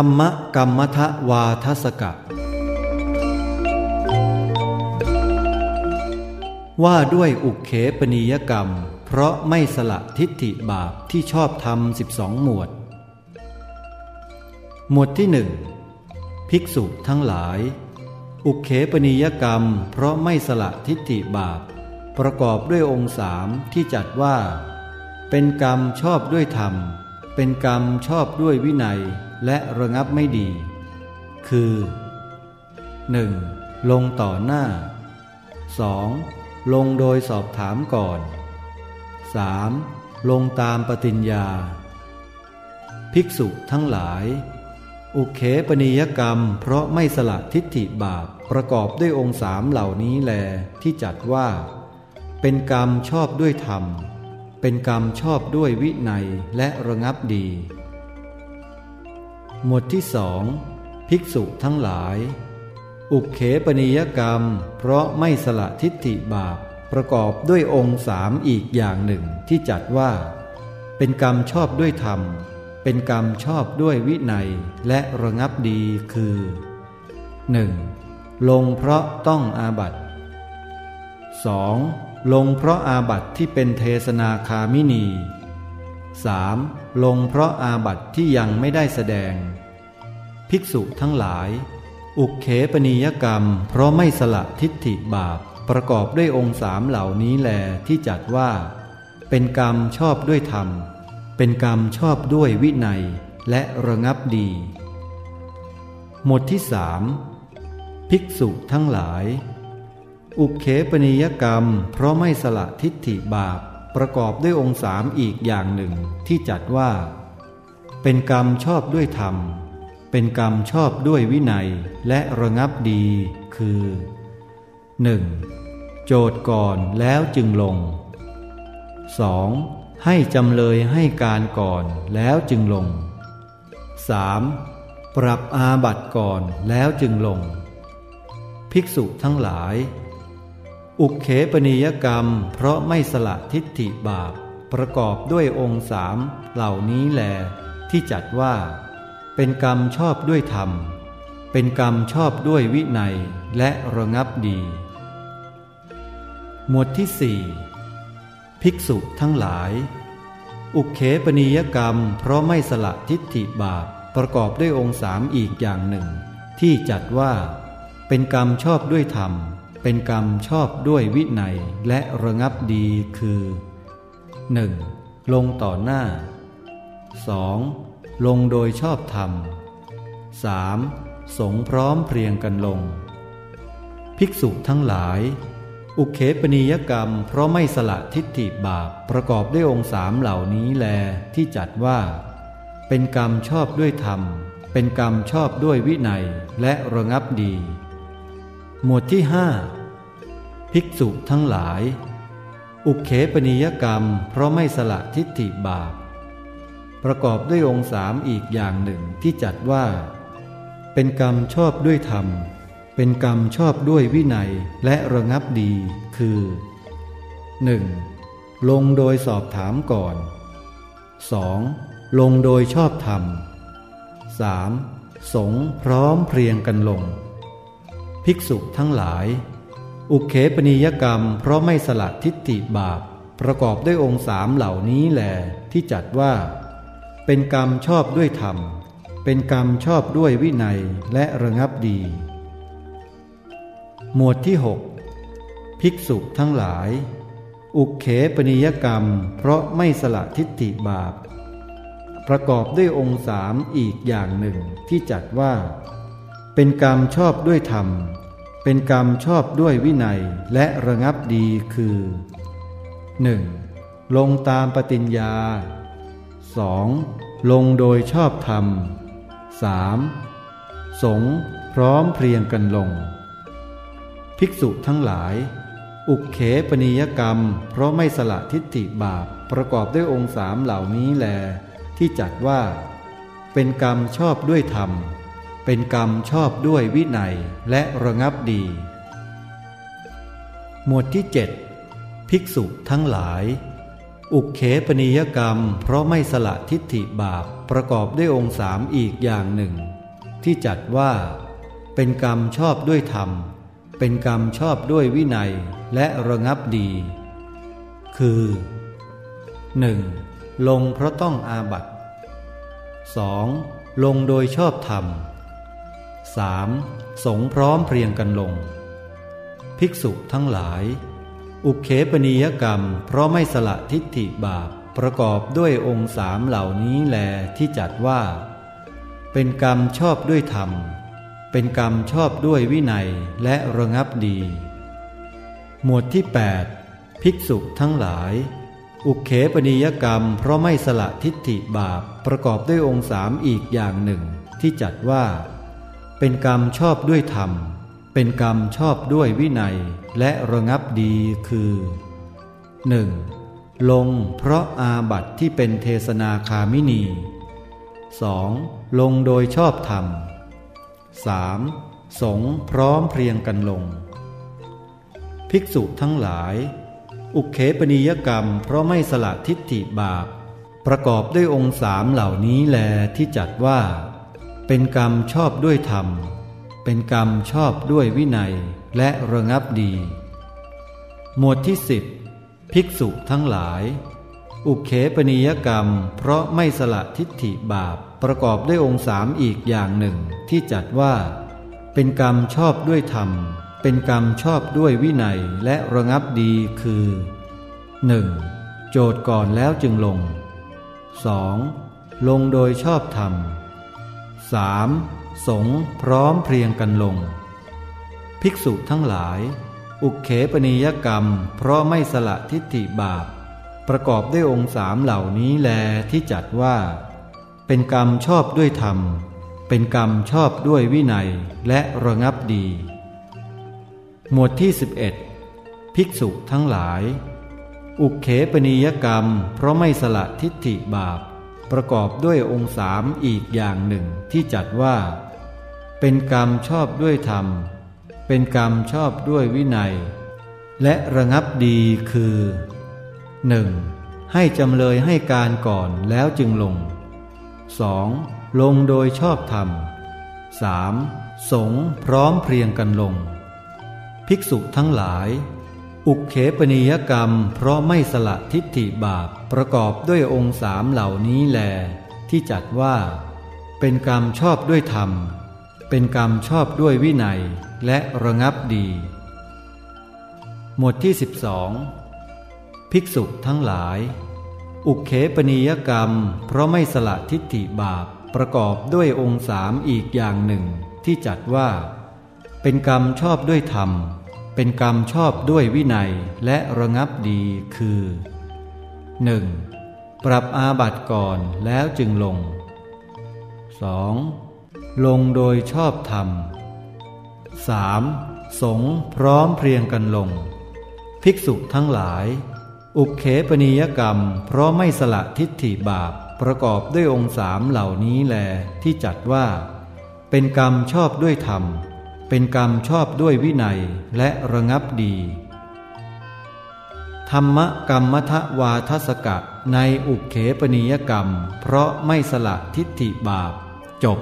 รรมกรรมทวาทสกะ ว่าด้วยอุเขปนิยกรรม เพราะไม่สละทิฏฐิบาปที่ชอบทำสิบสองหมวด หมวดที่หนึ่งภิกษุทั้งหลาย อุเขปนิยกรรม เพราะไม่สละทิฏฐิบาป ประกอบด้วยองค์สามที่จัดว่า เป็นกรรมชอบด้วยธรรม เป็นกรรมชอบด้วยวินัยและระงับไม่ดี คือ 1. ลงต่อหน้า 2. ลงโดยสอบถามก่อน 3. ลงตามปฏิญญา ภิกษุทั้งหลาย อุเคปนิยกรรมเพราะไม่สละทิฏฐิบาปประกอบด้วยองค์สามเหล่านี้แลที่จัดว่า เป็นกรรมชอบด้วยธรรม เป็นกรรมชอบด้วยวินัยและระงับดี หมวดที่สองภิกษุทั้งหลาย อุเขปนิยกรรม เพราะไม่สละทิฏฐิบาปประกอบด้วยองค์สามอีกอย่างหนึ่งที่จัดว่า เป็นกรรมชอบด้วยธรรม เป็นกรรมชอบด้วยวินัยและระงับดีคือ 1. ลงเพราะต้องอาบัต 2. ลงเพราะอาบัตที่เป็นเทศนาคามินี 3. ลงเพราะอาบัติที่ยังไม่ได้แสดง ภิกษุทั้งหลาย อุกเขปนิยกรรม เพราะไม่สละทิฏฐิบาป ประกอบด้วยองค์สามเหล่านี้แลที่จัดว่า เป็นกรรมชอบด้วยธรรม เป็นกรรมชอบด้วยวินัย และระงับดี หมดที่สามภิกษุทั้งหลาย อุเขปนิยกรรม เพราะไม่สละทิฏฐิบาป ประกอบด้วยองค์สามอีกอย่างหนึ่ง ที่จัดว่า เป็นกรรมชอบด้วยธรรม เป็นกรรมชอบด้วยวินัยและระงับดีคือ 1. โจทย์ก่อนแล้วจึงลง 2. ให้จำเลยให้การก่อนแล้วจึงลง 3. ปรับอาบัติก่อนแล้วจึงลง ภิกษุทั้งหลาย อุเขปนิยกรรม เพราะไม่สละทิฏฐิบาป ประกอบด้วยองค์สามเหล่านี้แล ที่จัดว่า เป็นกรรมชอบด้วยธรรม เป็นกรรมชอบด้วยวินัยและระงับดี หมวดที่สี่ภิกษุทั้งหลาย อุเขปนิยกรรม เพราะไม่สละทิฏฐิบาป ประกอบด้วยองค์สามอีกอย่างหนึ่ง ที่จัดว่า เป็นกรรมชอบด้วยธรรม เป็นกรรมชอบด้วยวินัยและระงับดีคือ 1. ลงต่อหน้า 2. ลงโดยชอบธรรม 3. สงพร้อมเพรียงกันลง ภิกษุทั้งหลาย อุเคปนิยกรรมเพราะไม่สละทิฏฐิบาปประกอบด้วยองค์สามเหล่านี้แลที่จัดว่า เป็นกรรมชอบด้วยธรรม เป็นกรรมชอบด้วยวินัยและระงับดี หมวดที่ห้าภิกษุทั้งหลาย อุเขปนิยกรรมเพราะไม่สละทิฏฐิบาป ประกอบด้วยองค์สามอีกอย่างหนึ่งที่จัดว่า เป็นกรรมชอบด้วยธรรม เป็นกรรมชอบด้วยวินัยและระงับดีคือ 1. ลงโดยสอบถามก่อน 2. ลงโดยชอบธรรม 3. สงพร้อมเพรียงกันลง ภิกษุทั้งหลาย อุเคปนิยกรรม เพราะไม่สละทิฏฐิบาป ประกอบด้วยองค์สามเหล่านี้แหลที่จัดว่า เป็นกรรมชอบด้วยธรรม เป็นกรรมชอบด้วยวินัยและระงับดี หมวดที่หกภิกษุทั้งหลาย อุเคปนิยกรรม เพราะไม่สละทิฏฐิบาป ประกอบด้วยองค์สามอีกอย่างหนึ่งที่จัดว่า เป็นกรรมชอบด้วยธรรม เป็นกรรมชอบด้วยวินัยและระงับดีคือ 1. ลงตามปฏิญญา 2. ลงโดยชอบธรรม 3. สงพร้อมเพรียงกันลง ภิกษุทั้งหลาย อุกเขปนิยกรรม เพราะไม่สละทิฏฐิบาปประกอบด้วยองค์สามเหล่านี้แล ที่จัดว่า เป็นกรรมชอบด้วยธรรม เป็นกรรมชอบด้วยวินัยและระงับดี หมวดที่เจ็ดภิกษุทั้งหลาย อุกเขปนิยกรรม เพราะไม่สละทิฏฐิบาปประกอบด้วยองค์สามอีกอย่างหนึ่ง ที่จัดว่า เป็นกรรมชอบด้วยธรรม เป็นกรรมชอบด้วยวินัยและระงับดี คือ 1. ลงเพราะต้องอาบัต 2. ลงโดยชอบธรรม 3. สงพร้อมเพรียงกันลง ภิกษุทั้งหลาย อุเคปนิยกรรม เพราะไม่สละทิฏฐิบาปประกอบด้วยองค์สามเหล่านี้แลที่จัดว่า เป็นกรรมชอบด้วยธรรม เป็นกรรมชอบด้วยวินัยและระงับดี หมวดที่ 8 ภิกษุทั้งหลาย อุเคปนิยกรรม เพราะไม่สละทิฏฐิบาปประกอบด้วยองค์สามอีกอย่างหนึ่ง ที่จัดว่า เป็นกรรมชอบด้วยธรรม เป็นกรรมชอบด้วยวินัย และระงับดีคือ 1. ลงเพราะอาบัติที่เป็นเทศนาคามินี 2. ลงโดยชอบธรรม 3. สงพร้อมเพรียงกันลง ภิกษุทั้งหลาย อุเคปนิยกรรมเพราะไม่สละทิฏฐิบาป ประกอบด้วยองค์สามเหล่านี้แลที่จัดว่า เป็นกรรมชอบด้วยธรรม เป็นกรรมชอบด้วยวินัยและระงับดี หมวดที่สิบภิกษุทั้งหลาย อุเคปนิยกรรม เพราะไม่สละทิฏฐิบาปประกอบด้วยองค์สามอีกอย่างหนึ่ง ที่จัดว่า เป็นกรรมชอบด้วยธรรม เป็นกรรมชอบด้วยวินัยและระงับดีคือ 1. โจทย์ก่อนแล้วจึงลง 2. ลงโดยชอบธรรม 3. สงพร้อมเพรียงกันลง ภิกษุทั้งหลาย อุเขปนิยกรรม เพราะไม่สละทิฏฐิบาป ประกอบด้วยองค์สามเหล่านี้แลที่จัดว่า เป็นกรรมชอบด้วยธรรม เป็นกรรมชอบด้วยวินัยและระงับดี หมวดที่ 11 ภิกษุทั้งหลาย อุเขปนิยกรรม เพราะไม่สละทิฏฐิบาป ประกอบด้วยองค์สามอีกอย่างหนึ่งที่จัดว่า เป็นกรรมชอบด้วยธรรม เป็นกรรมชอบด้วยวินัย และระงับดีคือ 1. ให้จำเลยให้การก่อนแล้วจึงลง 2. ลงโดยชอบธรรม 3. สงพร้อมเพรียงกันลง ภิกษุทั้งหลาย อุเคปนิยกรรม เพราะไม่สละทิฏฐิบาปประกอบด้วยองค์สามเหล่านี้แล ที่จัดว่า เป็นกรรมชอบด้วยธรรม เป็นกรรมชอบด้วยวินัยและระงับดี หมวดที่ 12 ภิกษุทั้งหลาย อุเคปนิยกรรม เพราะไม่สละทิฏฐิบาปประกอบด้วยองค์สามอีกอย่างหนึ่ง ที่จัดว่า เป็นกรรมชอบด้วยธรรม เป็นกรรมชอบด้วยวินัยและระงับดีคือ 1. ปรับอาบัติก่อนแล้วจึงลง 2. ลงโดยชอบธรรม 3. สงพร้อมเพรียงกันลง ภิกษุทั้งหลาย อุเคปนิยกรรม เพราะไม่สละทิฏฐิบาปประกอบด้วยองค์สามเหล่านี้แลที่จัดว่า เป็นกรรมชอบด้วยธรรม เป็นกรรมชอบด้วยวินัยและระงับดี ธรรมกรรมทวาทสกะในอุเขปนิยกรรม เพราะไม่สละทิฏฐิบาป จบ